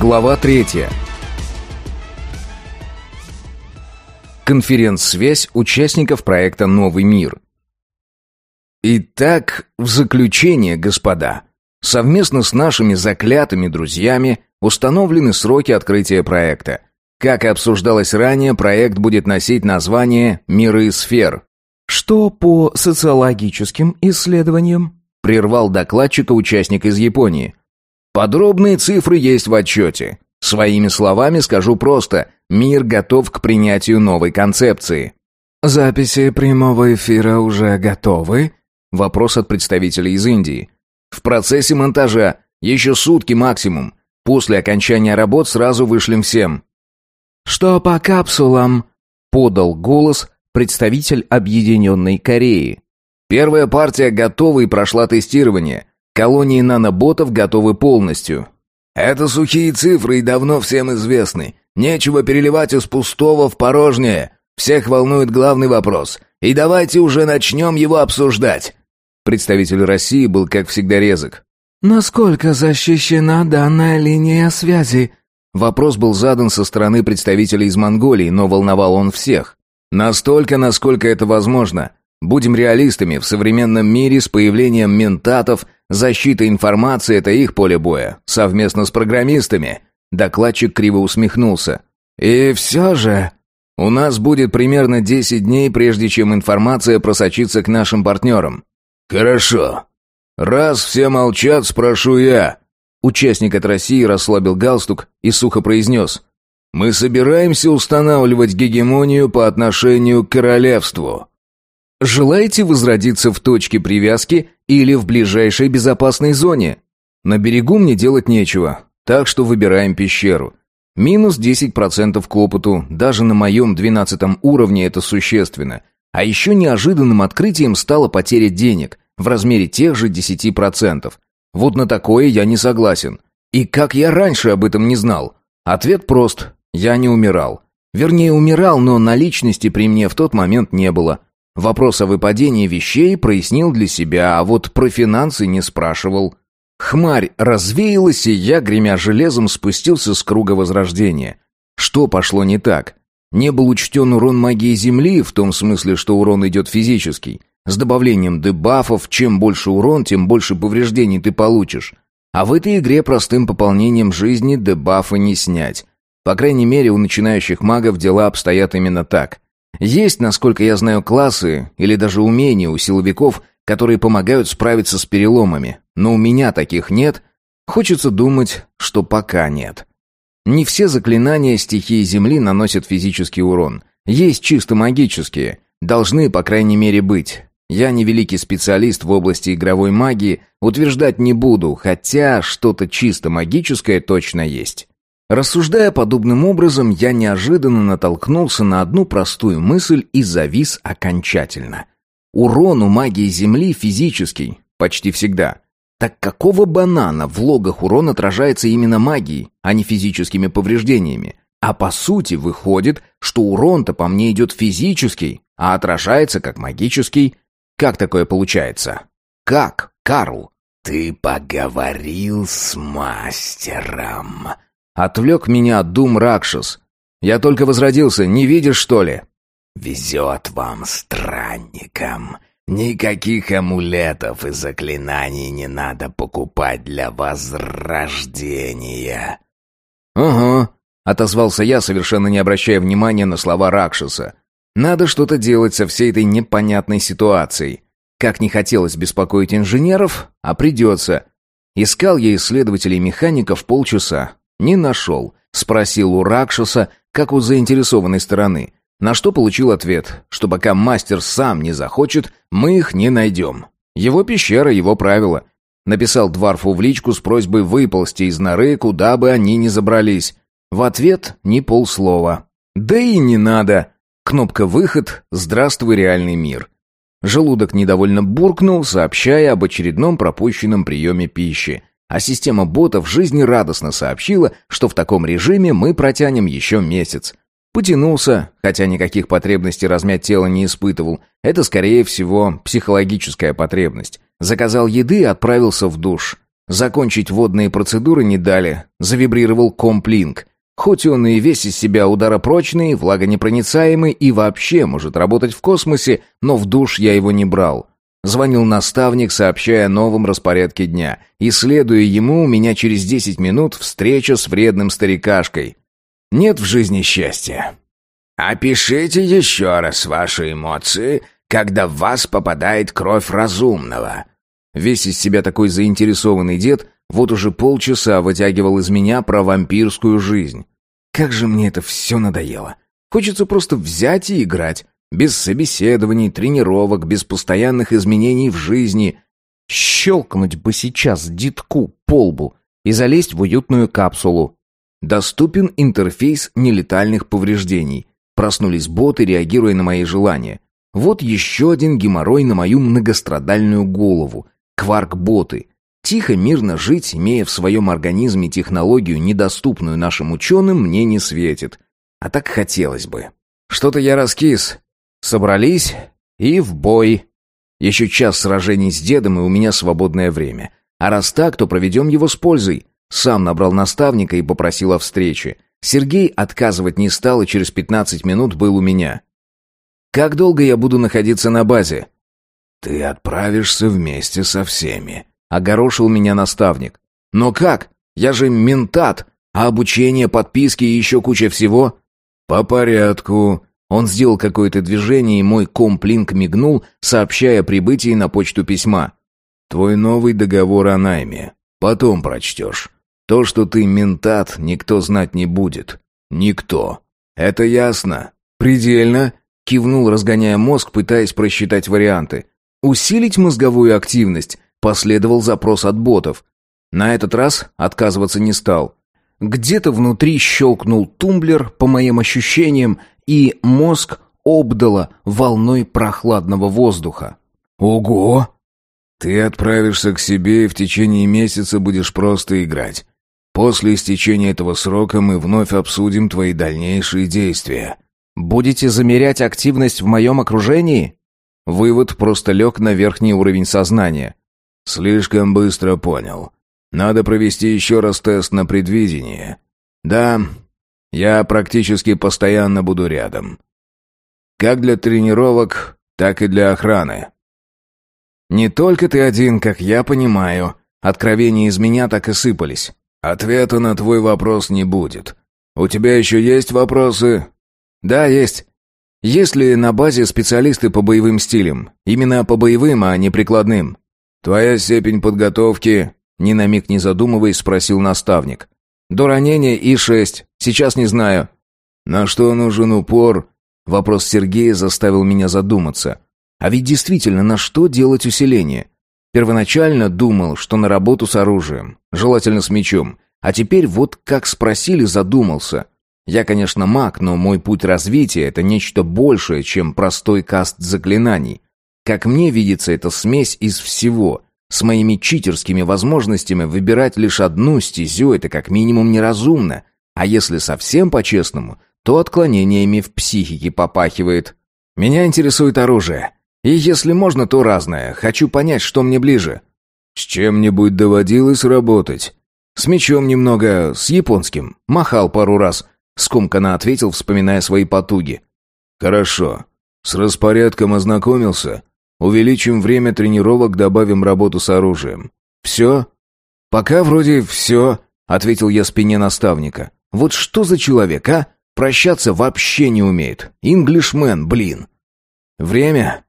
Глава третья. Конференц-связь участников проекта «Новый мир». Итак, в заключение, господа, совместно с нашими заклятыми друзьями установлены сроки открытия проекта. Как и обсуждалось ранее, проект будет носить название «Миры сфер». «Что по социологическим исследованиям?» — прервал докладчика участник из Японии. «Подробные цифры есть в отчете. Своими словами скажу просто, мир готов к принятию новой концепции». «Записи прямого эфира уже готовы?» Вопрос от представителей из Индии. «В процессе монтажа. Еще сутки максимум. После окончания работ сразу вышлем всем». «Что по капсулам?» — подал голос представитель Объединенной Кореи. «Первая партия готова и прошла тестирование. Колонии наноботов готовы полностью». «Это сухие цифры и давно всем известны. Нечего переливать из пустого в порожнее. Всех волнует главный вопрос. И давайте уже начнем его обсуждать». Представитель России был, как всегда, резок. «Насколько защищена данная линия связи?» Вопрос был задан со стороны представителей из Монголии, но волновал он всех. Настолько, насколько это возможно. Будем реалистами, в современном мире с появлением ментатов защита информации – это их поле боя, совместно с программистами. Докладчик криво усмехнулся. И все же... У нас будет примерно 10 дней, прежде чем информация просочится к нашим партнерам. Хорошо. Раз все молчат, спрошу я. Участник от России расслабил галстук и сухо произнес. «Мы собираемся устанавливать гегемонию по отношению к королевству». «Желаете возродиться в точке привязки или в ближайшей безопасной зоне?» «На берегу мне делать нечего, так что выбираем пещеру. Минус 10% к опыту, даже на моем 12 уровне это существенно. А еще неожиданным открытием стала потеря денег в размере тех же 10%. Вот на такое я не согласен. И как я раньше об этом не знал? Ответ прост. Я не умирал. Вернее, умирал, но наличности при мне в тот момент не было. Вопрос о выпадении вещей прояснил для себя, а вот про финансы не спрашивал. Хмарь развеялась, и я, гремя железом, спустился с круга возрождения. Что пошло не так? Не был учтен урон магии Земли, в том смысле, что урон идет физический. С добавлением дебафов, чем больше урон, тем больше повреждений ты получишь. А в этой игре простым пополнением жизни дебафы не снять. По крайней мере, у начинающих магов дела обстоят именно так. Есть, насколько я знаю, классы или даже умения у силовиков, которые помогают справиться с переломами. Но у меня таких нет. Хочется думать, что пока нет. Не все заклинания стихии Земли наносят физический урон. Есть чисто магические. Должны, по крайней мере, быть. Я не великий специалист в области игровой магии, утверждать не буду, хотя что-то чисто магическое точно есть. Рассуждая подобным образом, я неожиданно натолкнулся на одну простую мысль и завис окончательно. Урон у магии Земли физический, почти всегда. Так какого банана в логах урон отражается именно магией, а не физическими повреждениями? А по сути выходит, что урон-то по мне идет физический, а отражается как магический – как такое получается? Как, Карл? Ты поговорил с мастером. Отвлек меня дум Ракшас. Я только возродился, не видишь, что ли? Везет вам, странникам. Никаких амулетов и заклинаний не надо покупать для возрождения. Ага, отозвался я, совершенно не обращая внимания на слова Ракшаса. Надо что-то делать со всей этой непонятной ситуацией. Как не хотелось беспокоить инженеров, а придется. Искал я исследователей-механиков полчаса. Не нашел. Спросил у Ракшаса, как у заинтересованной стороны. На что получил ответ, что пока мастер сам не захочет, мы их не найдем. Его пещера, его правила. Написал Дварфу в личку с просьбой выползти из норы, куда бы они ни забрались. В ответ ни полслова. Да и не надо. Кнопка «Выход», «Здравствуй, реальный мир». Желудок недовольно буркнул, сообщая об очередном пропущенном приеме пищи. А система ботов жизнерадостно сообщила, что в таком режиме мы протянем еще месяц. Потянулся, хотя никаких потребностей размять тело не испытывал. Это, скорее всего, психологическая потребность. Заказал еды и отправился в душ. Закончить водные процедуры не дали. Завибрировал комплинг. Хоть он и весь из себя ударопрочный, влагонепроницаемый и вообще может работать в космосе, но в душ я его не брал. Звонил наставник, сообщая о новом распорядке дня. И, следуя ему, у меня через десять минут встреча с вредным старикашкой. Нет в жизни счастья. «Опишите еще раз ваши эмоции, когда в вас попадает кровь разумного». Весь из себя такой заинтересованный дед вот уже полчаса вытягивал из меня про вампирскую жизнь. Как же мне это все надоело. Хочется просто взять и играть. Без собеседований, тренировок, без постоянных изменений в жизни. Щелкнуть бы сейчас детку по лбу и залезть в уютную капсулу. Доступен интерфейс нелетальных повреждений. Проснулись боты, реагируя на мои желания. Вот еще один геморрой на мою многострадальную голову. Кварк-боты. Тихо, мирно жить, имея в своем организме технологию, недоступную нашим ученым, мне не светит. А так хотелось бы. Что-то я раскис. Собрались и в бой. Еще час сражений с дедом, и у меня свободное время. А раз так, то проведем его с пользой. Сам набрал наставника и попросил о встрече. Сергей отказывать не стал и через 15 минут был у меня. «Как долго я буду находиться на базе?» «Ты отправишься вместе со всеми», — огорошил меня наставник. «Но как? Я же ментат, а обучение, подписки и еще куча всего...» «По порядку». Он сделал какое-то движение, и мой комплинк мигнул, сообщая о прибытии на почту письма. «Твой новый договор о найме. Потом прочтешь. То, что ты ментат, никто знать не будет. Никто. Это ясно? Предельно. Кивнул, разгоняя мозг, пытаясь просчитать варианты. Усилить мозговую активность. Последовал запрос от ботов. На этот раз отказываться не стал. Где-то внутри щелкнул тумблер, по моим ощущениям, и мозг обдало волной прохладного воздуха. «Ого! Ты отправишься к себе и в течение месяца будешь просто играть. После истечения этого срока мы вновь обсудим твои дальнейшие действия. Будете замерять активность в моем окружении? Вывод просто лег на верхний уровень сознания. Слишком быстро понял. Надо провести еще раз тест на предвидение. Да, я практически постоянно буду рядом. Как для тренировок, так и для охраны. Не только ты один, как я понимаю. Откровения из меня так и сыпались. Ответа на твой вопрос не будет. У тебя еще есть вопросы? Да, есть. Есть ли на базе специалисты по боевым стилям? Именно по боевым, а не прикладным. Твоя степень подготовки, ни на миг не задумываясь, спросил наставник. До ранения И-6. Сейчас не знаю. На что нужен упор? Вопрос Сергея заставил меня задуматься. А ведь действительно, на что делать усиление? Первоначально думал, что на работу с оружием, желательно с мечом. А теперь вот как спросили, задумался. Я, конечно, маг, но мой путь развития — это нечто большее, чем простой каст заклинаний. Как мне видится, это смесь из всего. С моими читерскими возможностями выбирать лишь одну стезю — это как минимум неразумно. А если совсем по-честному, то отклонениями в психике попахивает. Меня интересует оружие. И если можно, то разное. Хочу понять, что мне ближе. С чем-нибудь доводилось работать? С мечом немного, с японским. Махал пару раз. Скомканно ответил, вспоминая свои потуги. Хорошо. С распорядком ознакомился. Увеличим время тренировок, добавим работу с оружием. Все? Пока вроде все, ответил я спине наставника. Вот что за человек, а? Прощаться вообще не умеет. Инглишмен, блин. Время?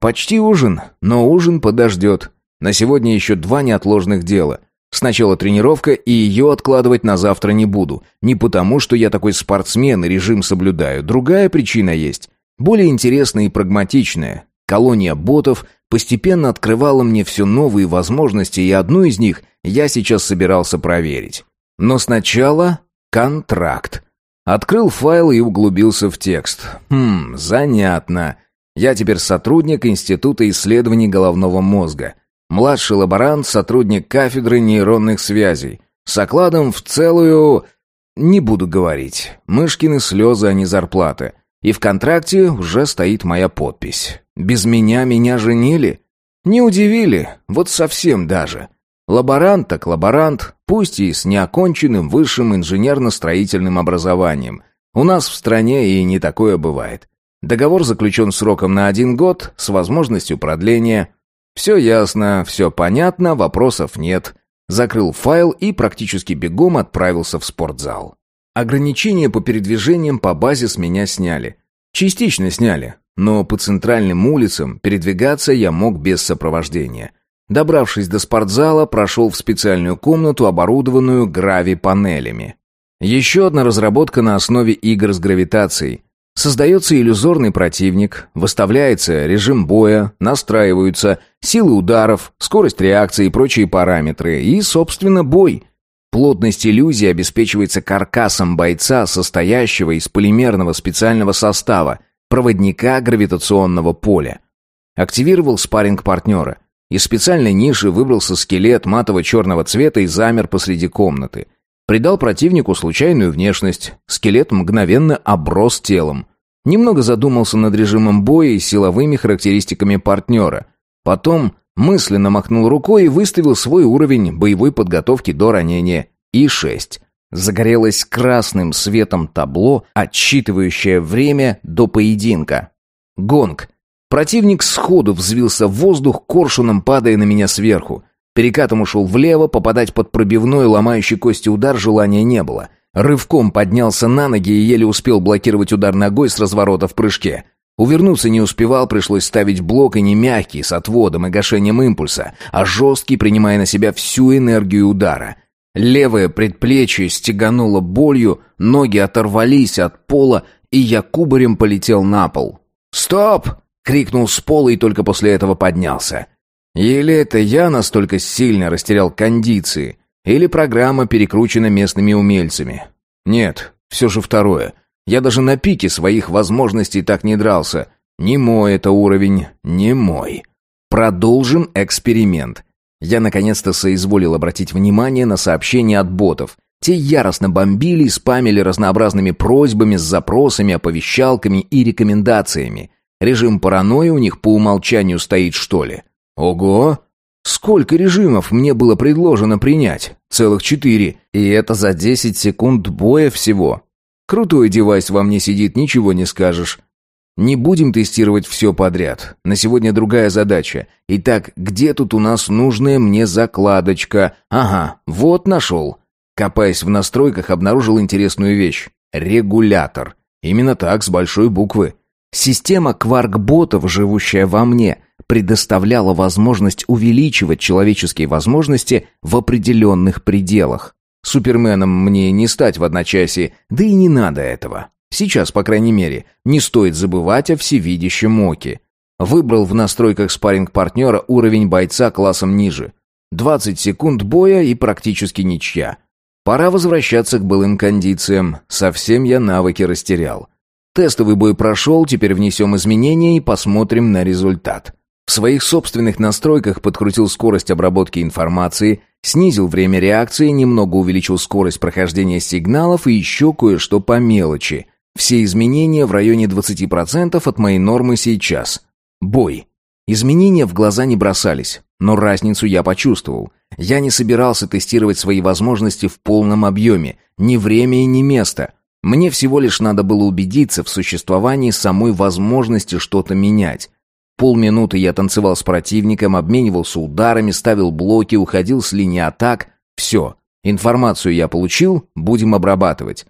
Почти ужин, но ужин подождет. На сегодня еще два неотложных дела. Сначала тренировка, и ее откладывать на завтра не буду. Не потому, что я такой спортсмен и режим соблюдаю. Другая причина есть. Более интересная и прагматичная. Колония ботов постепенно открывала мне все новые возможности, и одну из них я сейчас собирался проверить. Но сначала контракт. Открыл файл и углубился в текст. Хм, занятно. Я теперь сотрудник Института исследований головного мозга. Младший лаборант, сотрудник кафедры нейронных связей. С окладом в целую... Не буду говорить. Мышкины слезы, а не зарплата. И в контракте уже стоит моя подпись. Без меня меня женили? Не удивили, вот совсем даже. Лаборант так лаборант, пусть и с неоконченным высшим инженерно-строительным образованием. У нас в стране и не такое бывает. Договор заключен сроком на один год с возможностью продления. Все ясно, все понятно, вопросов нет. Закрыл файл и практически бегом отправился в спортзал. Ограничения по передвижениям по базе с меня сняли. Частично сняли, но по центральным улицам передвигаться я мог без сопровождения. Добравшись до спортзала, прошел в специальную комнату, оборудованную грави-панелями. Еще одна разработка на основе игр с гравитацией. Создается иллюзорный противник, выставляется режим боя, настраиваются силы ударов, скорость реакции и прочие параметры, и, собственно, бой. Плотность иллюзии обеспечивается каркасом бойца, состоящего из полимерного специального состава, проводника гравитационного поля. Активировал спарринг партнера. Из специальной ниши выбрался скелет матово-черного цвета и замер посреди комнаты. Придал противнику случайную внешность. Скелет мгновенно оброс телом. Немного задумался над режимом боя и силовыми характеристиками партнера. Потом мысленно махнул рукой и выставил свой уровень боевой подготовки до ранения И-6. Загорелось красным светом табло, отсчитывающее время до поединка. Гонг. Противник сходу взвился в воздух, коршуном падая на меня сверху. Перекатом ушел влево, попадать под пробивной, ломающий кости удар желания не было. Рывком поднялся на ноги и еле успел блокировать удар ногой с разворота в прыжке. Увернуться не успевал, пришлось ставить блок и не мягкий, с отводом и гашением импульса, а жесткий, принимая на себя всю энергию удара. Левое предплечье стегануло болью, ноги оторвались от пола, и я кубарем полетел на пол. «Стоп!» Крикнул с пола и только после этого поднялся. Или это я настолько сильно растерял кондиции, или программа перекручена местными умельцами. Нет, все же второе. Я даже на пике своих возможностей так не дрался. Не мой это уровень, не мой. Продолжим эксперимент. Я наконец-то соизволил обратить внимание на сообщения от ботов. Те яростно бомбили и спамили разнообразными просьбами с запросами, оповещалками и рекомендациями. Режим паранойи у них по умолчанию стоит, что ли? Ого! Сколько режимов мне было предложено принять? Целых четыре. И это за 10 секунд боя всего. Крутой девайс во мне сидит, ничего не скажешь. Не будем тестировать все подряд. На сегодня другая задача. Итак, где тут у нас нужная мне закладочка? Ага, вот нашел. Копаясь в настройках, обнаружил интересную вещь. Регулятор. Именно так, с большой буквы. Система кварк-ботов, живущая во мне, предоставляла возможность увеличивать человеческие возможности в определенных пределах. Суперменом мне не стать в одночасье, да и не надо этого. Сейчас, по крайней мере, не стоит забывать о всевидящем оке. Выбрал в настройках спарринг-партнера уровень бойца классом ниже. 20 секунд боя и практически ничья. Пора возвращаться к былым кондициям. Совсем я навыки растерял. Тестовый бой прошел, теперь внесем изменения и посмотрим на результат. В своих собственных настройках подкрутил скорость обработки информации, снизил время реакции, немного увеличил скорость прохождения сигналов и еще кое-что по мелочи. Все изменения в районе 20% от моей нормы сейчас. Бой. Изменения в глаза не бросались, но разницу я почувствовал. Я не собирался тестировать свои возможности в полном объеме, ни время и ни место. Мне всего лишь надо было убедиться в существовании самой возможности что-то менять. Полминуты я танцевал с противником, обменивался ударами, ставил блоки, уходил с линии атак. Все. Информацию я получил, будем обрабатывать.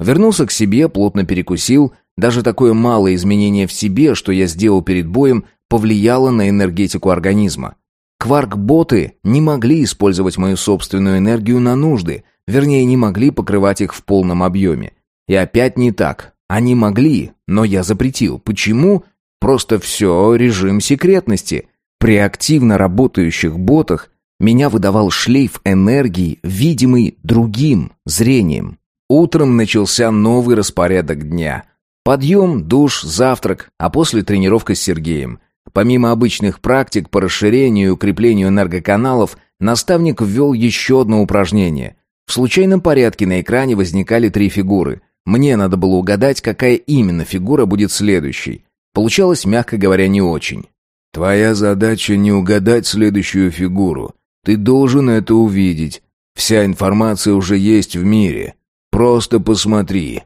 Вернулся к себе, плотно перекусил. Даже такое малое изменение в себе, что я сделал перед боем, повлияло на энергетику организма. Кварк-боты не могли использовать мою собственную энергию на нужды, вернее, не могли покрывать их в полном объеме. И опять не так. Они могли, но я запретил. Почему? Просто все режим секретности. При активно работающих ботах меня выдавал шлейф энергии, видимый другим зрением. Утром начался новый распорядок дня. Подъем, душ, завтрак, а после тренировка с Сергеем. Помимо обычных практик по расширению и укреплению энергоканалов, наставник ввел еще одно упражнение. В случайном порядке на экране возникали три фигуры. Мне надо было угадать, какая именно фигура будет следующей. Получалось, мягко говоря, не очень. «Твоя задача не угадать следующую фигуру. Ты должен это увидеть. Вся информация уже есть в мире. Просто посмотри».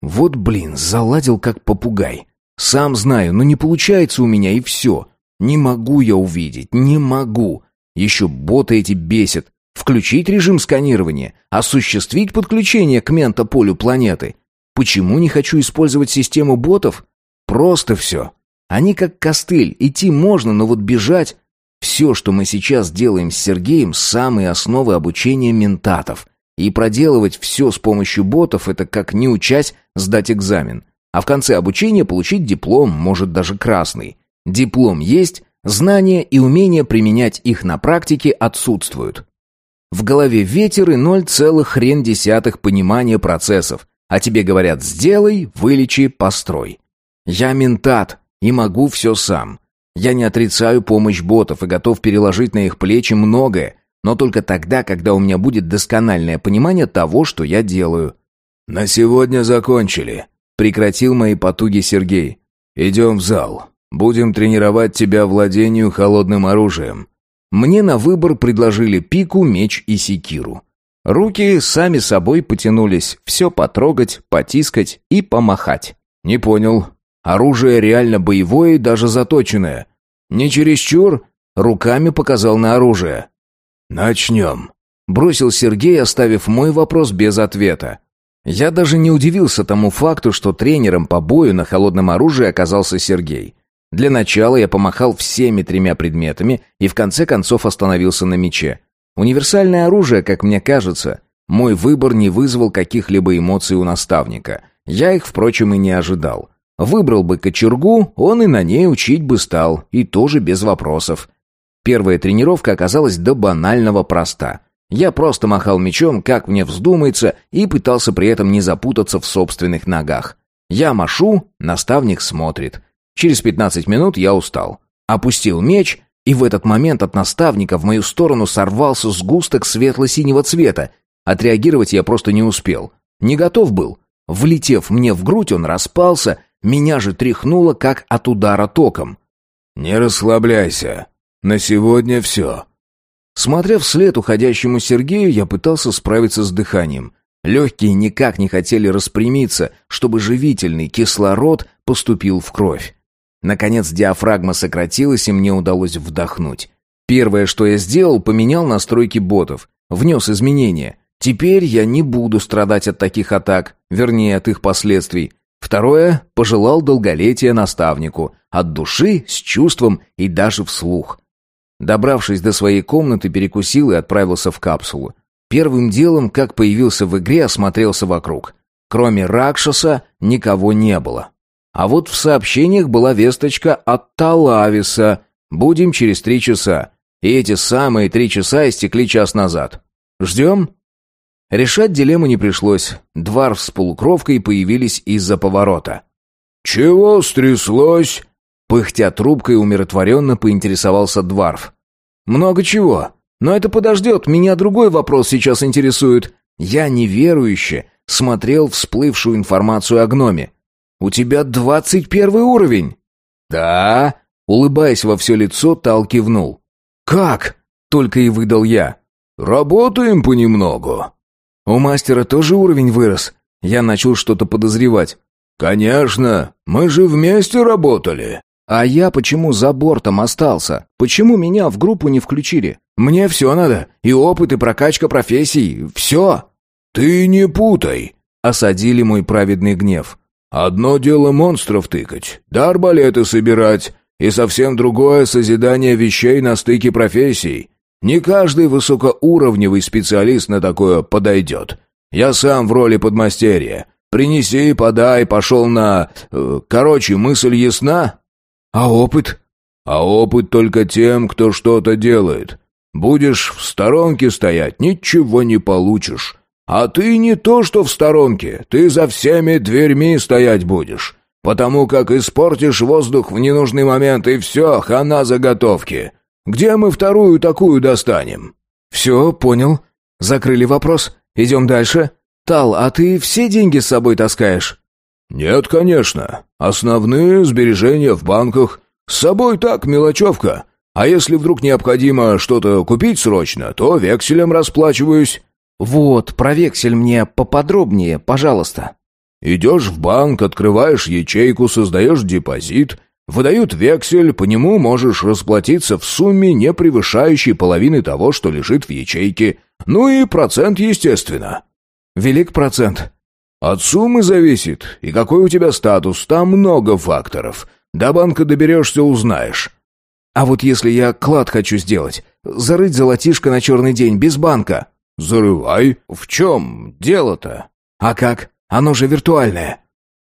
Вот, блин, заладил как попугай. Сам знаю, но не получается у меня, и все. Не могу я увидеть, не могу. Еще боты эти бесят. Включить режим сканирования, осуществить подключение к ментополю планеты. Почему не хочу использовать систему ботов? Просто все. Они как костыль, идти можно, но вот бежать... Все, что мы сейчас делаем с Сергеем, самые основы обучения ментатов. И проделывать все с помощью ботов — это как не учась сдать экзамен. А в конце обучения получить диплом, может даже красный. Диплом есть, знания и умение применять их на практике отсутствуют. В голове ветер и ноль целых хрен десятых понимания процессов, а тебе говорят «сделай, вылечи, построй». Я ментат и могу все сам. Я не отрицаю помощь ботов и готов переложить на их плечи многое, но только тогда, когда у меня будет доскональное понимание того, что я делаю. «На сегодня закончили», — прекратил мои потуги Сергей. «Идем в зал. Будем тренировать тебя владению холодным оружием». Мне на выбор предложили пику, меч и секиру. Руки сами собой потянулись все потрогать, потискать и помахать. «Не понял. Оружие реально боевое и даже заточенное. Не чересчур?» Руками показал на оружие. «Начнем», — бросил Сергей, оставив мой вопрос без ответа. Я даже не удивился тому факту, что тренером по бою на холодном оружии оказался Сергей. Для начала я помахал всеми тремя предметами и в конце концов остановился на мече. Универсальное оружие, как мне кажется. Мой выбор не вызвал каких-либо эмоций у наставника. Я их, впрочем, и не ожидал. Выбрал бы кочергу, он и на ней учить бы стал, и тоже без вопросов. Первая тренировка оказалась до банального проста. Я просто махал мечом, как мне вздумается, и пытался при этом не запутаться в собственных ногах. Я машу, наставник смотрит. Через 15 минут я устал. Опустил меч, и в этот момент от наставника в мою сторону сорвался сгусток светло-синего цвета. Отреагировать я просто не успел. Не готов был. Влетев мне в грудь, он распался, меня же тряхнуло, как от удара током. «Не расслабляйся. На сегодня все». Смотря вслед уходящему Сергею, я пытался справиться с дыханием. Легкие никак не хотели распрямиться, чтобы живительный кислород поступил в кровь. Наконец диафрагма сократилась, и мне удалось вдохнуть. Первое, что я сделал, поменял настройки ботов, внес изменения. Теперь я не буду страдать от таких атак, вернее, от их последствий. Второе, пожелал долголетия наставнику, от души, с чувством и даже вслух. Добравшись до своей комнаты, перекусил и отправился в капсулу. Первым делом, как появился в игре, осмотрелся вокруг. Кроме Ракшаса, никого не было. А вот в сообщениях была весточка от Талависа. Будем через три часа. И эти самые три часа истекли час назад. Ждем? Решать дилемму не пришлось. Дварф с полукровкой появились из-за поворота. «Чего стряслось?» Пыхтя трубкой умиротворенно поинтересовался Дварф. «Много чего. Но это подождет, меня другой вопрос сейчас интересует. Я неверующе смотрел всплывшую информацию о гноме. У тебя двадцать первый уровень!» «Да?» Улыбаясь во все лицо, Тал кивнул. «Как?» — только и выдал я. «Работаем понемногу». «У мастера тоже уровень вырос?» Я начал что-то подозревать. «Конечно, мы же вместе работали». «А я почему за бортом остался? Почему меня в группу не включили? Мне все надо, и опыт, и прокачка профессий, все». «Ты не путай», — осадили мой праведный гнев. Одно дело монстров тыкать, да арбалеты собирать, и совсем другое созидание вещей на стыке профессий. Не каждый высокоуровневый специалист на такое подойдет. Я сам в роли подмастерья. Принеси, подай, пошел на... Э, короче, мысль ясна? А опыт? А опыт только тем, кто что-то делает. Будешь в сторонке стоять, ничего не получишь. А ты не то что в сторонке, ты за всеми дверьми стоять будешь. Потому как испортишь воздух в ненужный момент, и все, хана заготовки. Где мы вторую такую достанем?» «Все, понял. Закрыли вопрос. Идем дальше. Тал, а ты все деньги с собой таскаешь?» «Нет, конечно. Основные сбережения в банках. С собой так, мелочевка. А если вдруг необходимо что-то купить срочно, то векселем расплачиваюсь». «Вот, про вексель мне поподробнее, пожалуйста». «Идешь в банк, открываешь ячейку, создаешь депозит, выдают вексель, по нему можешь расплатиться в сумме, не превышающей половины того, что лежит в ячейке. Ну и процент, естественно». «Велик процент». «От суммы зависит, и какой у тебя статус, там много факторов. До банка доберешься, узнаешь». «А вот если я клад хочу сделать, зарыть золотишко на черный день без банка?» «Зарывай». «В чем дело-то?» «А как? Оно же виртуальное».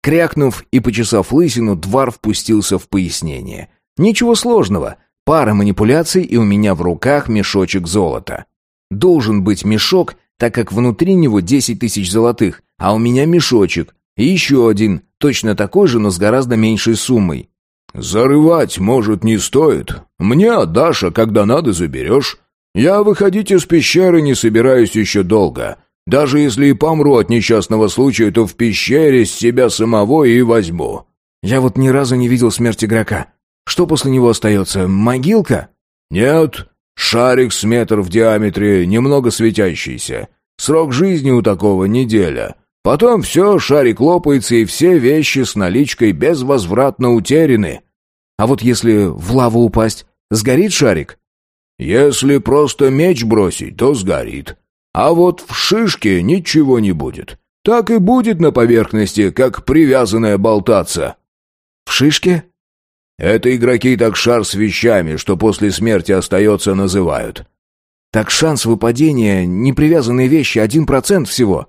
Крякнув и почесав лысину, Двар впустился в пояснение. «Ничего сложного. Пара манипуляций, и у меня в руках мешочек золота. Должен быть мешок, так как внутри него десять тысяч золотых, а у меня мешочек. И еще один, точно такой же, но с гораздо меньшей суммой. «Зарывать, может, не стоит. Мне отдашь, а когда надо, заберешь. Я выходить из пещеры не собираюсь еще долго. Даже если и помру от несчастного случая, то в пещере с себя самого и возьму». «Я вот ни разу не видел смерть игрока. Что после него остается? Могилка?» «Нет. Шарик с метр в диаметре, немного светящийся. Срок жизни у такого неделя. Потом все, шарик лопается, и все вещи с наличкой безвозвратно утеряны». «А вот если в лаву упасть, сгорит шарик?» Если просто меч бросить, то сгорит. А вот в шишке ничего не будет. Так и будет на поверхности, как привязанная болтаться. В шишке? Это игроки так шар с вещами, что после смерти остается, называют. Так шанс выпадения непривязанной вещи один процент всего.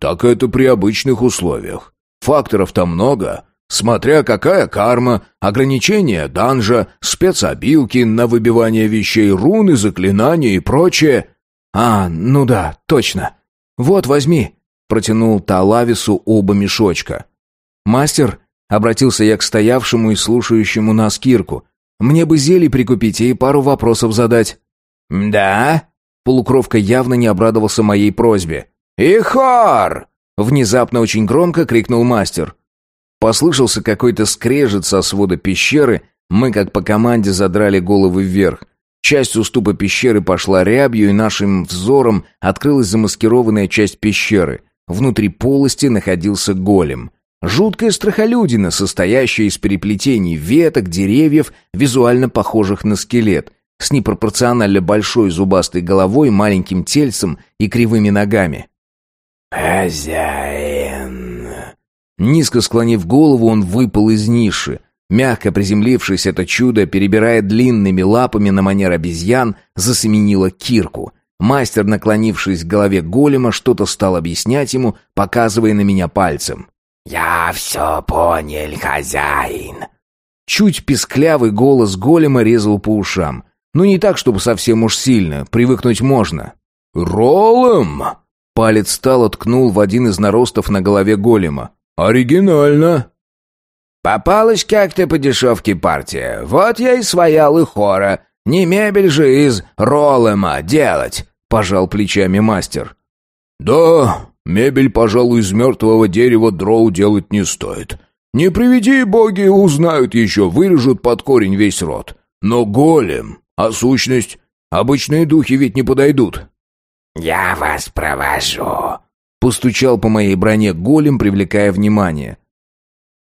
Так это при обычных условиях. Факторов-то много. Смотря какая карма, ограничения данжа, спецобилки на выбивание вещей, руны, заклинания и прочее. А, ну да, точно. Вот, возьми. Протянул Талавису оба мешочка. Мастер, обратился я к стоявшему и слушающему нас Кирку. Мне бы зелий прикупить и пару вопросов задать. Да? Полукровка явно не обрадовался моей просьбе. «Ихор!» Внезапно очень громко крикнул мастер. Послышался какой-то скрежет со свода пещеры, мы как по команде задрали головы вверх. Часть уступа пещеры пошла рябью, и нашим взором открылась замаскированная часть пещеры. Внутри полости находился голем. Жуткая страхолюдина, состоящая из переплетений веток, деревьев, визуально похожих на скелет, с непропорционально большой зубастой головой, маленьким тельцем и кривыми ногами. «Хозяин!» Низко склонив голову, он выпал из ниши. Мягко приземлившись, это чудо, перебирая длинными лапами на манер обезьян, засеменило кирку. Мастер, наклонившись к голове голема, что-то стал объяснять ему, показывая на меня пальцем. «Я все понял, хозяин». Чуть писклявый голос голема резал по ушам. Ну, не так, чтобы совсем уж сильно, привыкнуть можно. «Роллом!» Палец стал ткнул в один из наростов на голове голема. «Оригинально!» «Попалась как-то по дешевке партия. Вот я и своял и хора. Не мебель же из роллема делать!» — пожал плечами мастер. «Да, мебель, пожалуй, из мертвого дерева дроу делать не стоит. Не приведи боги, узнают еще, вырежут под корень весь род. Но голем, а сущность, обычные духи ведь не подойдут». «Я вас провожу», Постучал по моей броне голем, привлекая внимание.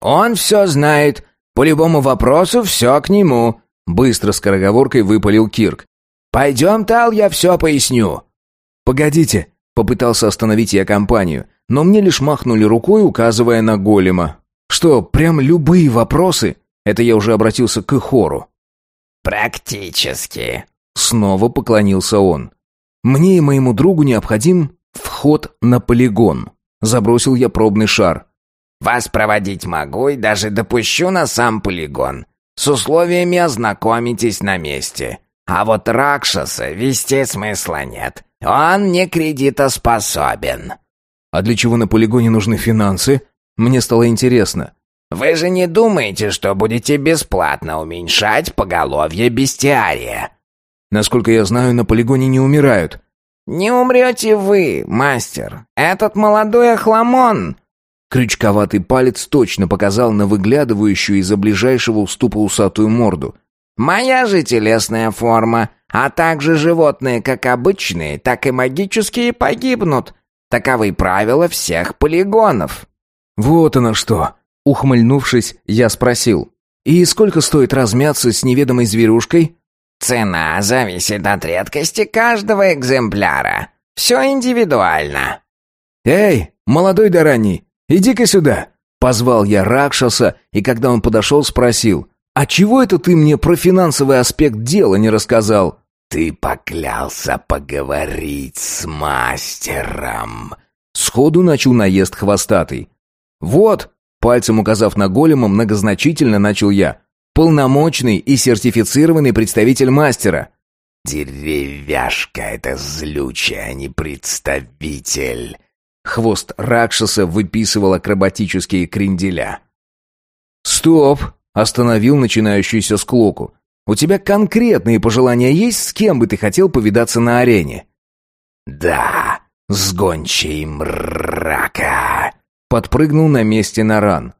«Он все знает. По любому вопросу все к нему», — быстро скороговоркой выпалил Кирк. «Пойдем, Тал, я все поясню». «Погодите», — попытался остановить я компанию, но мне лишь махнули рукой, указывая на голема. «Что, прям любые вопросы?» Это я уже обратился к Ихору. «Практически», — снова поклонился он. «Мне и моему другу необходим Вход на полигон. Забросил я пробный шар. Вас проводить могу и даже допущу на сам полигон. С условиями ознакомитесь на месте. А вот Ракшаса вести смысла нет. Он не кредитоспособен. А для чего на полигоне нужны финансы? Мне стало интересно. Вы же не думаете, что будете бесплатно уменьшать поголовье бестиария? Насколько я знаю, на полигоне не умирают. «Не умрете вы, мастер. Этот молодой охламон...» Крючковатый палец точно показал на выглядывающую из-за ближайшего уступа усатую морду. Моя же телесная форма, а также животные как обычные, так и магические погибнут. Таковы правила всех полигонов». «Вот оно что!» Ухмыльнувшись, я спросил. «И сколько стоит размяться с неведомой зверюшкой?» «Цена зависит от редкости каждого экземпляра. Все индивидуально». «Эй, молодой да ранний, иди-ка сюда!» Позвал я Ракшаса, и когда он подошел, спросил. «А чего это ты мне про финансовый аспект дела не рассказал?» «Ты поклялся поговорить с мастером!» Сходу начал наезд хвостатый. «Вот!» Пальцем указав на голема, многозначительно начал я. «Полномочный и сертифицированный представитель мастера». «Деревяшка — это злючий, а не представитель!» Хвост Ракшаса выписывал акробатические кренделя. «Стоп!» — остановил начинающуюся склоку. У тебя конкретные пожелания есть, с кем бы ты хотел повидаться на арене?» «Да, с гончей мрака», — подпрыгнул на месте Наран.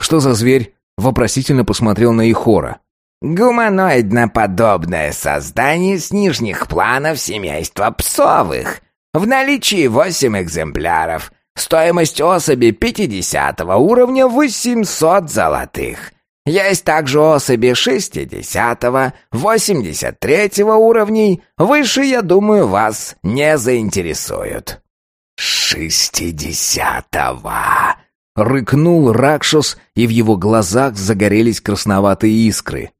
«Что за зверь?» — вопросительно посмотрел на Ихора. «Гуманоидно-подобное создание с нижних планов семейства псовых. В наличии восемь экземпляров. Стоимость особи 50 уровня 800 золотых. Есть также особи 60-го, 83-го уровней. Выше, я думаю, вас не заинтересуют». «Шестидесятого!» — рыкнул Ракшас, и в его глазах загорелись красноватые искры.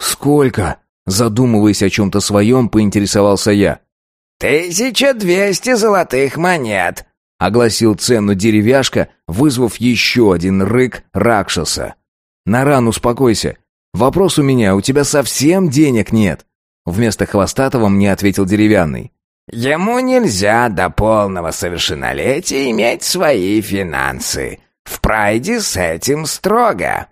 «Сколько?» — задумываясь о чем-то своем, поинтересовался я. «Тысяча двести золотых монет», — огласил цену деревяшка, вызвав еще один рык Ракшаса. «Наран, успокойся. Вопрос у меня, у тебя совсем денег нет?» Вместо хвостатого мне ответил деревянный. «Ему нельзя до полного совершеннолетия иметь свои финансы. В прайде с этим строго».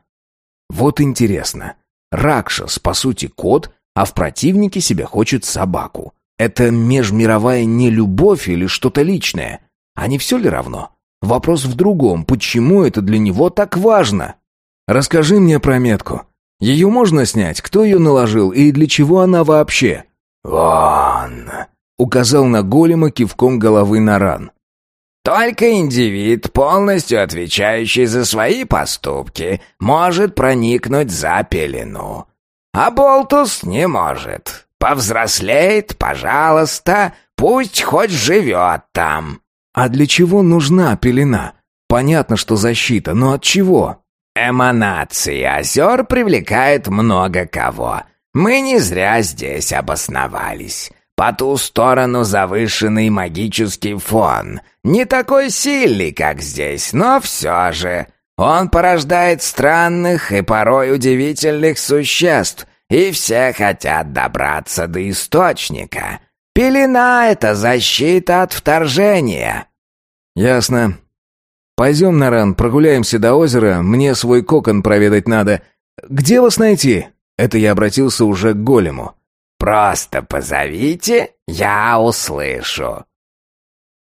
«Вот интересно. Ракшас, по сути, кот, а в противнике себе хочет собаку. Это межмировая нелюбовь или что-то личное? А не все ли равно? Вопрос в другом. Почему это для него так важно?» «Расскажи мне про метку. Ее можно снять? Кто ее наложил и для чего она вообще?» «Вон!» — указал на голема кивком головы на ран. «Только индивид, полностью отвечающий за свои поступки, может проникнуть за пелену. А Болтус не может. Повзрослеет, пожалуйста, пусть хоть живет там». «А для чего нужна пелена? Понятно, что защита, но от чего?» Эманации озер привлекает много кого. Мы не зря здесь обосновались. По ту сторону завышенный магический фон. Не такой сильный, как здесь, но все же. Он порождает странных и порой удивительных существ, и все хотят добраться до источника. Пелена — это защита от вторжения. «Ясно. «Пойдем, Наран, прогуляемся до озера, мне свой кокон проведать надо. Где вас найти?» Это я обратился уже к голему. «Просто позовите, я услышу».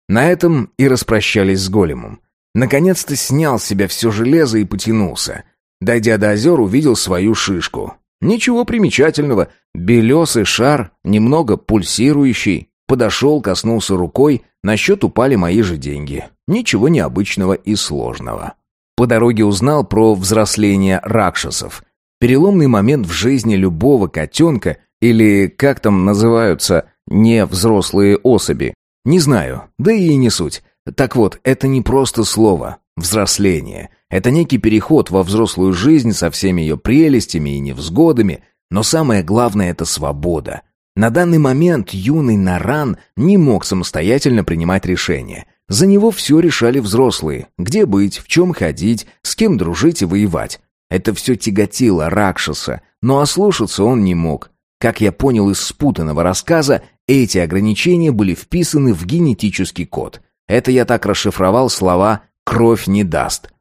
На этом и распрощались с големом. Наконец-то снял с себя все железо и потянулся. Дойдя до озер, увидел свою шишку. Ничего примечательного. Белесый шар, немного пульсирующий. Подошел, коснулся рукой, на счет упали мои же деньги. Ничего необычного и сложного. По дороге узнал про взросление ракшасов. Переломный момент в жизни любого котенка, или как там называются, не взрослые особи. Не знаю, да и не суть. Так вот, это не просто слово «взросление». Это некий переход во взрослую жизнь со всеми ее прелестями и невзгодами, но самое главное — это свобода. На данный момент юный Наран не мог самостоятельно принимать решения. За него все решали взрослые. Где быть, в чем ходить, с кем дружить и воевать. Это все тяготило Ракшаса, но ослушаться он не мог. Как я понял из спутанного рассказа, эти ограничения были вписаны в генетический код. Это я так расшифровал слова «кровь не даст».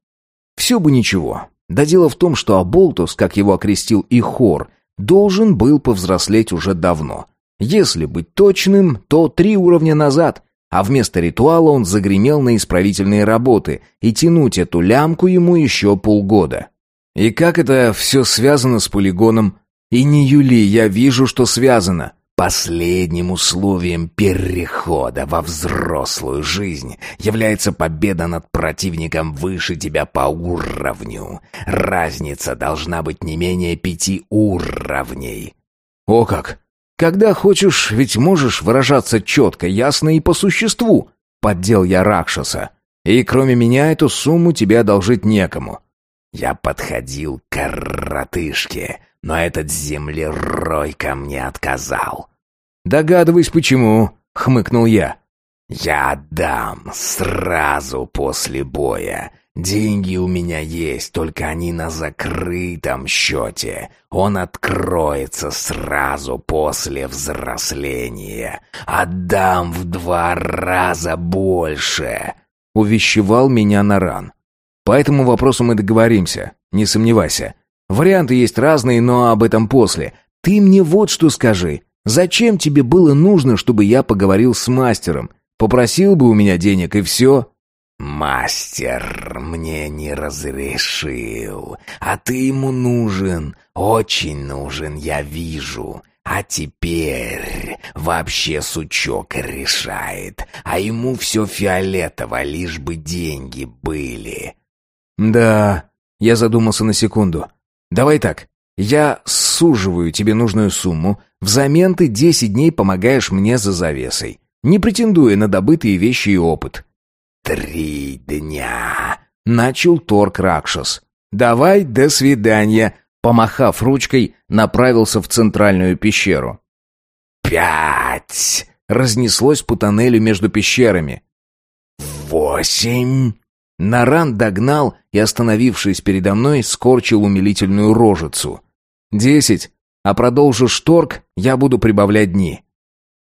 Все бы ничего. Да дело в том, что Аболтус, как его окрестил и Хор, должен был повзрослеть уже давно. Если быть точным, то три уровня назад, а вместо ритуала он загремел на исправительные работы, и тянуть эту лямку ему еще полгода. И как это все связано с полигоном? И не Юли, я вижу, что связано. Последним условием перехода во взрослую жизнь является победа над противником выше тебя по уровню. Разница должна быть не менее пяти уровней. О как! Когда хочешь, ведь можешь выражаться четко, ясно и по существу. Поддел я Ракшаса. И кроме меня эту сумму тебе одолжить некому. Я подходил к коротышке, но этот землерой ко мне отказал. «Догадываюсь, почему», — хмыкнул я. «Я отдам сразу после боя. Деньги у меня есть, только они на закрытом счете. Он откроется сразу после взросления. Отдам в два раза больше», — увещевал меня Наран. «По этому вопросу мы договоримся, не сомневайся. Варианты есть разные, но об этом после. Ты мне вот что скажи. Зачем тебе было нужно, чтобы я поговорил с мастером? Попросил бы у меня денег и все?» «Мастер мне не разрешил, а ты ему нужен, очень нужен, я вижу. А теперь вообще сучок решает, а ему все фиолетово, лишь бы деньги были». «Да...» — я задумался на секунду. «Давай так, я суживаю тебе нужную сумму, взамен ты десять дней помогаешь мне за завесой, не претендуя на добытые вещи и опыт». «Три дня!» — начал Торг Ракшас. «Давай, до свидания!» — помахав ручкой, направился в центральную пещеру. «Пять!» — разнеслось по тоннелю между пещерами. «Восемь!» Наран догнал и, остановившись передо мной, скорчил умилительную рожицу. «Десять. А продолжишь торг, я буду прибавлять дни».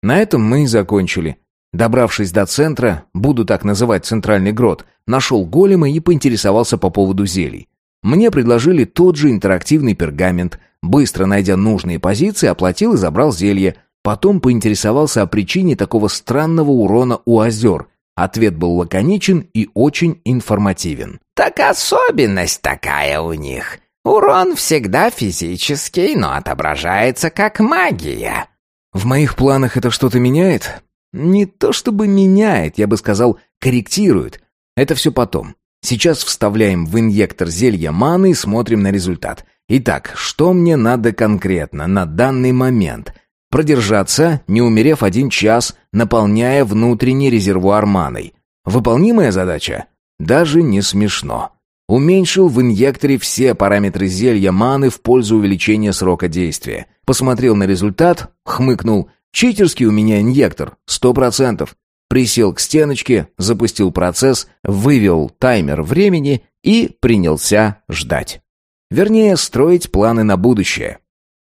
На этом мы и закончили. Добравшись до центра, буду так называть центральный грот, нашел голема и поинтересовался по поводу зелий. Мне предложили тот же интерактивный пергамент. Быстро найдя нужные позиции, оплатил и забрал зелье. Потом поинтересовался о причине такого странного урона у озер. Ответ был лаконичен и очень информативен. «Так особенность такая у них. Урон всегда физический, но отображается как магия». «В моих планах это что-то меняет?» Не то чтобы меняет, я бы сказал, корректирует. Это все потом. Сейчас вставляем в инъектор зелья маны и смотрим на результат. Итак, что мне надо конкретно на данный момент? Продержаться, не умерев один час, наполняя внутренний резервуар маной. Выполнимая задача? Даже не смешно. Уменьшил в инъекторе все параметры зелья маны в пользу увеличения срока действия. Посмотрел на результат, хмыкнул – Читерский у меня инъектор, сто процентов. Присел к стеночке, запустил процесс, вывел таймер времени и принялся ждать. Вернее, строить планы на будущее.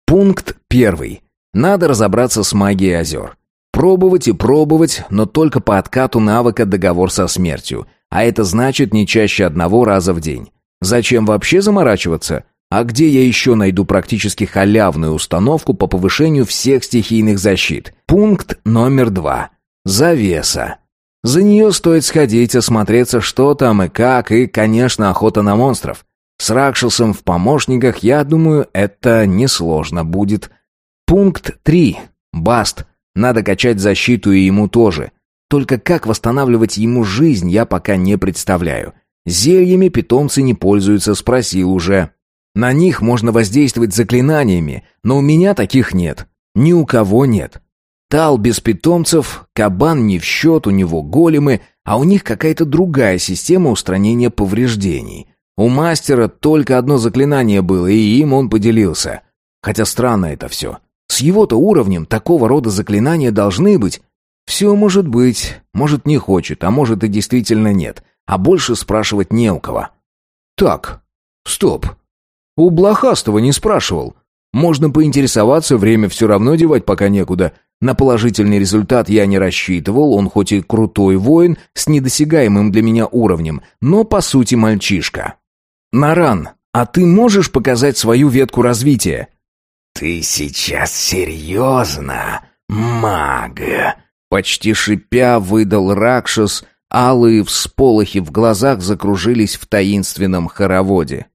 Пункт первый. Надо разобраться с магией озер. Пробовать и пробовать, но только по откату навыка договор со смертью. А это значит не чаще одного раза в день. Зачем вообще заморачиваться? А где я еще найду практически халявную установку по повышению всех стихийных защит? Пункт номер два. Завеса. За нее стоит сходить, осмотреться, что там и как, и, конечно, охота на монстров. С Ракшасом в помощниках, я думаю, это несложно будет. Пункт три. Баст. Надо качать защиту и ему тоже. Только как восстанавливать ему жизнь, я пока не представляю. Зельями питомцы не пользуются, спросил уже. На них можно воздействовать заклинаниями, но у меня таких нет. Ни у кого нет. Тал без питомцев, кабан не в счет, у него големы, а у них какая-то другая система устранения повреждений. У мастера только одно заклинание было, и им он поделился. Хотя странно это все. С его-то уровнем такого рода заклинания должны быть. Все может быть, может не хочет, а может и действительно нет. А больше спрашивать не у кого. Так, стоп. У Блохастого не спрашивал. Можно поинтересоваться, время все равно девать пока некуда. На положительный результат я не рассчитывал, он хоть и крутой воин с недосягаемым для меня уровнем, но по сути мальчишка. Наран, а ты можешь показать свою ветку развития? Ты сейчас серьезно, маг? Почти шипя выдал Ракшас, алые всполохи в глазах закружились в таинственном хороводе.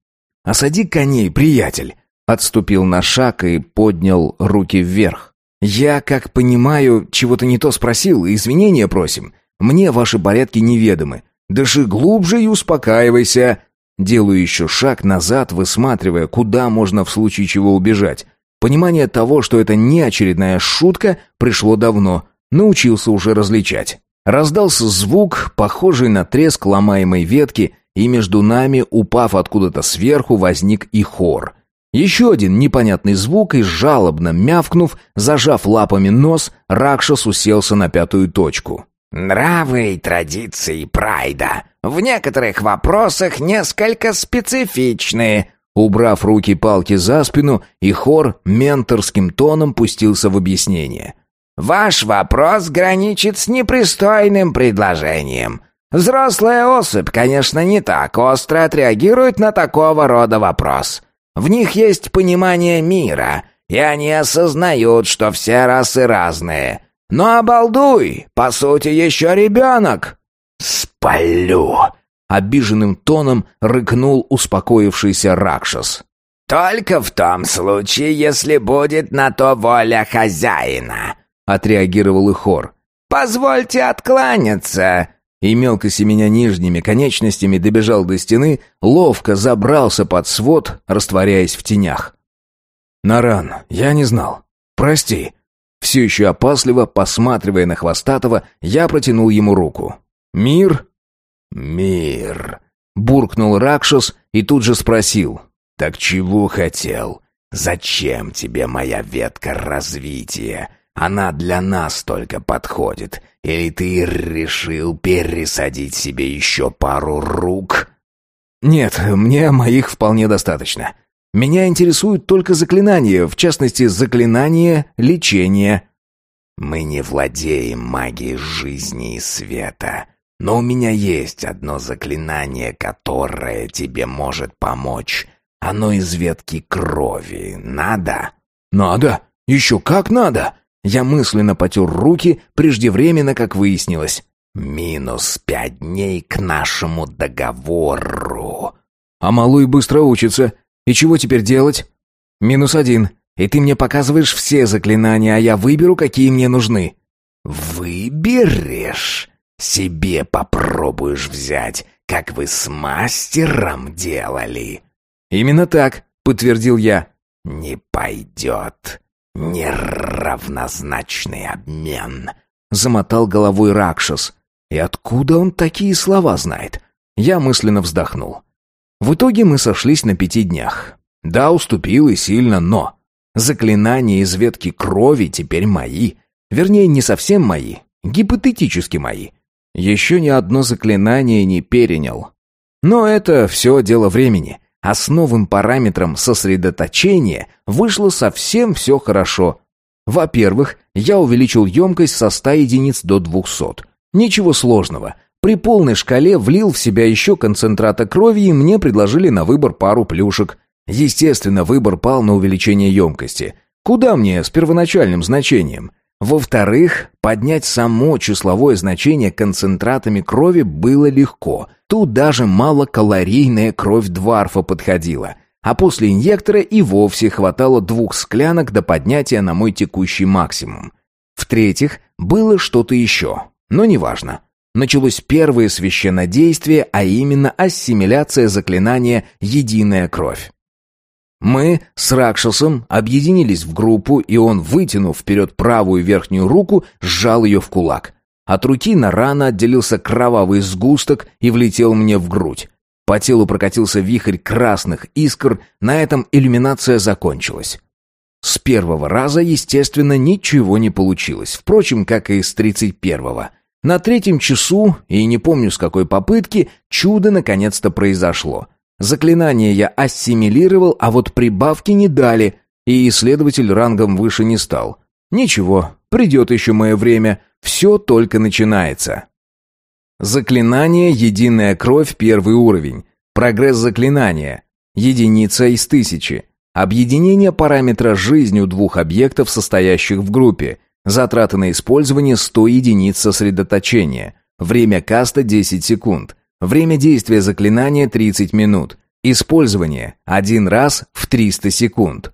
«Осади коней, приятель!» отступил на шаг и поднял руки вверх. «Я, как понимаю, чего-то не то спросил, извинения просим. Мне ваши порядки неведомы. Дыши глубже и успокаивайся». Делаю еще шаг назад, высматривая, куда можно в случае чего убежать. Понимание того, что это не очередная шутка, пришло давно. Научился уже различать. Раздался звук, похожий на треск ломаемой ветки, и между нами, упав откуда-то сверху, возник и хор. Еще один непонятный звук, и жалобно мявкнув, зажав лапами нос, Ракшас уселся на пятую точку. «Нравы и традиции прайда в некоторых вопросах несколько специфичные», Убрав руки-палки за спину, и хор менторским тоном пустился в объяснение. «Ваш вопрос граничит с непристойным предложением. Взрослая особь, конечно, не так остро отреагирует на такого рода вопрос. В них есть понимание мира, и они осознают, что все расы разные. Но обалдуй, по сути, еще ребенок!» «Спалю!» — обиженным тоном рыкнул успокоившийся Ракшас. «Только в том случае, если будет на то воля хозяина», — отреагировал и хор. «Позвольте откланяться!» И мелко семеня нижними конечностями добежал до стены, ловко забрался под свод, растворяясь в тенях. «Наран, я не знал. Прости». Все еще опасливо, посматривая на Хвостатого, я протянул ему руку. «Мир?» «Мир», — буркнул Ракшас и тут же спросил. «Так чего хотел? Зачем тебе моя ветка развития? Она для нас только подходит. Или ты решил пересадить себе еще пару рук?» «Нет, мне моих вполне достаточно. Меня интересуют только заклинания, в частности, заклинание лечения». «Мы не владеем магией жизни и света, но у меня есть одно заклинание, которое тебе может помочь. Оно из ветки крови. Надо?» «Надо? Еще как надо!» Я мысленно потер руки, преждевременно, как выяснилось. «Минус пять дней к нашему договору». «А малой быстро учится. И чего теперь делать?» «Минус один. И ты мне показываешь все заклинания, а я выберу, какие мне нужны». «Выберешь? Себе попробуешь взять, как вы с мастером делали». «Именно так», — подтвердил я. «Не пойдет. «Неравнозначный обмен», — замотал головой Ракшас. «И откуда он такие слова знает?» Я мысленно вздохнул. В итоге мы сошлись на пяти днях. Да, уступил и сильно, но... Заклинания из ветки крови теперь мои. Вернее, не совсем мои, гипотетически мои. Еще ни одно заклинание не перенял. Но это все дело времени а с новым параметром сосредоточения вышло совсем все хорошо. Во-первых, я увеличил емкость со 100 единиц до 200. Ничего сложного. При полной шкале влил в себя еще концентрата крови и мне предложили на выбор пару плюшек. Естественно, выбор пал на увеличение емкости. Куда мне с первоначальным значением? Во-вторых, поднять само числовое значение концентратами крови было легко. Тут даже малокалорийная кровь дварфа подходила. А после инъектора и вовсе хватало двух склянок до поднятия на мой текущий максимум. В-третьих, было что-то еще, но неважно. Началось первое священнодействие, а именно ассимиляция заклинания «Единая кровь». Мы с Ракшасом объединились в группу, и он, вытянув вперед правую верхнюю руку, сжал ее в кулак. От руки на рано отделился кровавый сгусток и влетел мне в грудь. По телу прокатился вихрь красных искр, на этом иллюминация закончилась. С первого раза, естественно, ничего не получилось, впрочем, как и с тридцать первого. На третьем часу, и не помню с какой попытки, чудо наконец-то произошло — Заклинание я ассимилировал, а вот прибавки не дали, и исследователь рангом выше не стал. Ничего, придет еще мое время, все только начинается. Заклинание «Единая кровь» первый уровень. Прогресс заклинания. Единица из тысячи. Объединение параметра жизни у двух объектов, состоящих в группе. Затраты на использование 100 единиц сосредоточения. Время каста 10 секунд. Время действия заклинания 30 минут. Использование один раз в 300 секунд.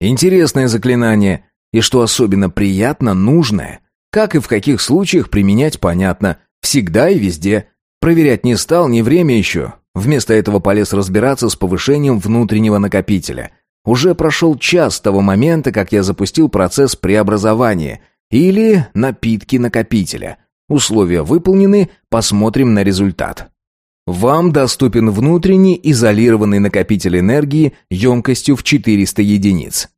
Интересное заклинание, и что особенно приятно, нужное. Как и в каких случаях применять, понятно. Всегда и везде. Проверять не стал, не время еще. Вместо этого полез разбираться с повышением внутреннего накопителя. Уже прошел час с того момента, как я запустил процесс преобразования. Или напитки накопителя. Условия выполнены, посмотрим на результат. Вам доступен внутренний изолированный накопитель энергии емкостью в 400 единиц.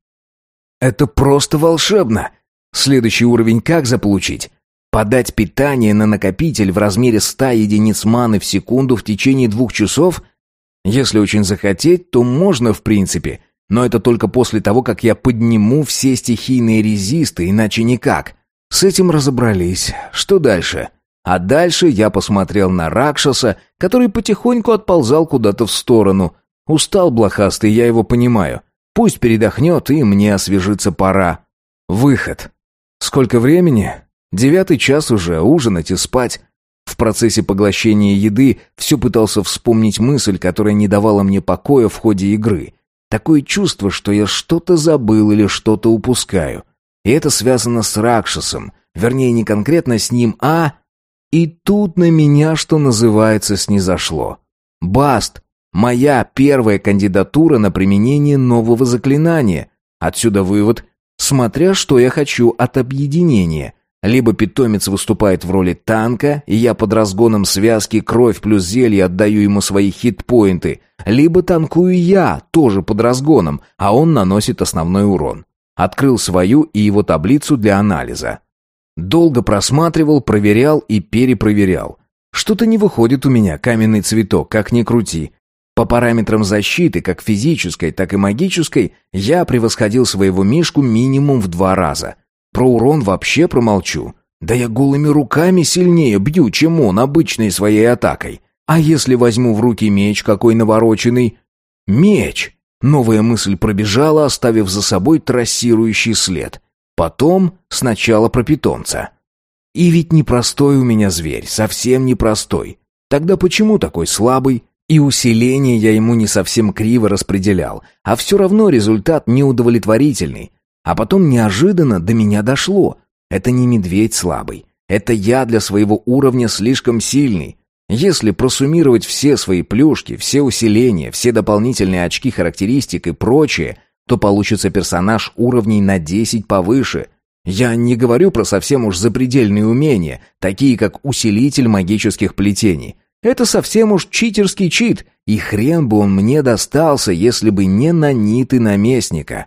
Это просто волшебно! Следующий уровень как заполучить? Подать питание на накопитель в размере 100 единиц маны в секунду в течение двух часов? Если очень захотеть, то можно в принципе, но это только после того, как я подниму все стихийные резисты, иначе никак. С этим разобрались. Что дальше? А дальше я посмотрел на Ракшаса, который потихоньку отползал куда-то в сторону. Устал блохастый, я его понимаю. Пусть передохнет, и мне освежиться пора. Выход. Сколько времени? Девятый час уже, ужинать и спать. В процессе поглощения еды все пытался вспомнить мысль, которая не давала мне покоя в ходе игры. Такое чувство, что я что-то забыл или что-то упускаю. И это связано с Ракшасом. Вернее, не конкретно с ним, а и тут на меня, что называется, снизошло. Баст. Моя первая кандидатура на применение нового заклинания. Отсюда вывод. Смотря что я хочу от объединения. Либо питомец выступает в роли танка, и я под разгоном связки кровь плюс зелье отдаю ему свои хитпоинты, либо танкую я, тоже под разгоном, а он наносит основной урон. Открыл свою и его таблицу для анализа. Долго просматривал, проверял и перепроверял. Что-то не выходит у меня каменный цветок, как ни крути. По параметрам защиты, как физической, так и магической, я превосходил своего Мишку минимум в два раза. Про урон вообще промолчу. Да я голыми руками сильнее бью, чем он обычной своей атакой. А если возьму в руки меч какой навороченный? Меч! Новая мысль пробежала, оставив за собой трассирующий след. Потом сначала про питомца. И ведь непростой у меня зверь, совсем непростой. Тогда почему такой слабый? И усиление я ему не совсем криво распределял, а все равно результат неудовлетворительный. А потом неожиданно до меня дошло. Это не медведь слабый. Это я для своего уровня слишком сильный. Если просуммировать все свои плюшки, все усиления, все дополнительные очки характеристик и прочее, то получится персонаж уровней на 10 повыше. Я не говорю про совсем уж запредельные умения, такие как усилитель магических плетений. Это совсем уж читерский чит, и хрен бы он мне достался, если бы не наниты наместника.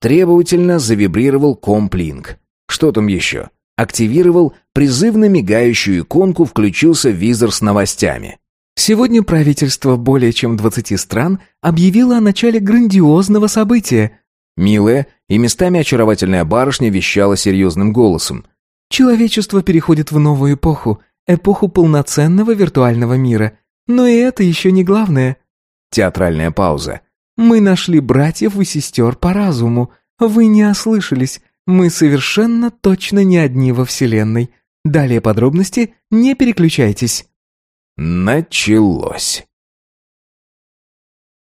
Требовательно завибрировал комплинг. Что там еще? Активировал призывно мигающую иконку, включился визор с новостями. Сегодня правительство более чем 20 стран объявило о начале грандиозного события. Милая и местами очаровательная барышня вещала серьезным голосом. Человечество переходит в новую эпоху, эпоху полноценного виртуального мира. Но и это еще не главное. Театральная пауза. Мы нашли братьев и сестер по разуму. Вы не ослышались. Мы совершенно точно не одни во Вселенной. Далее подробности, не переключайтесь. Началось.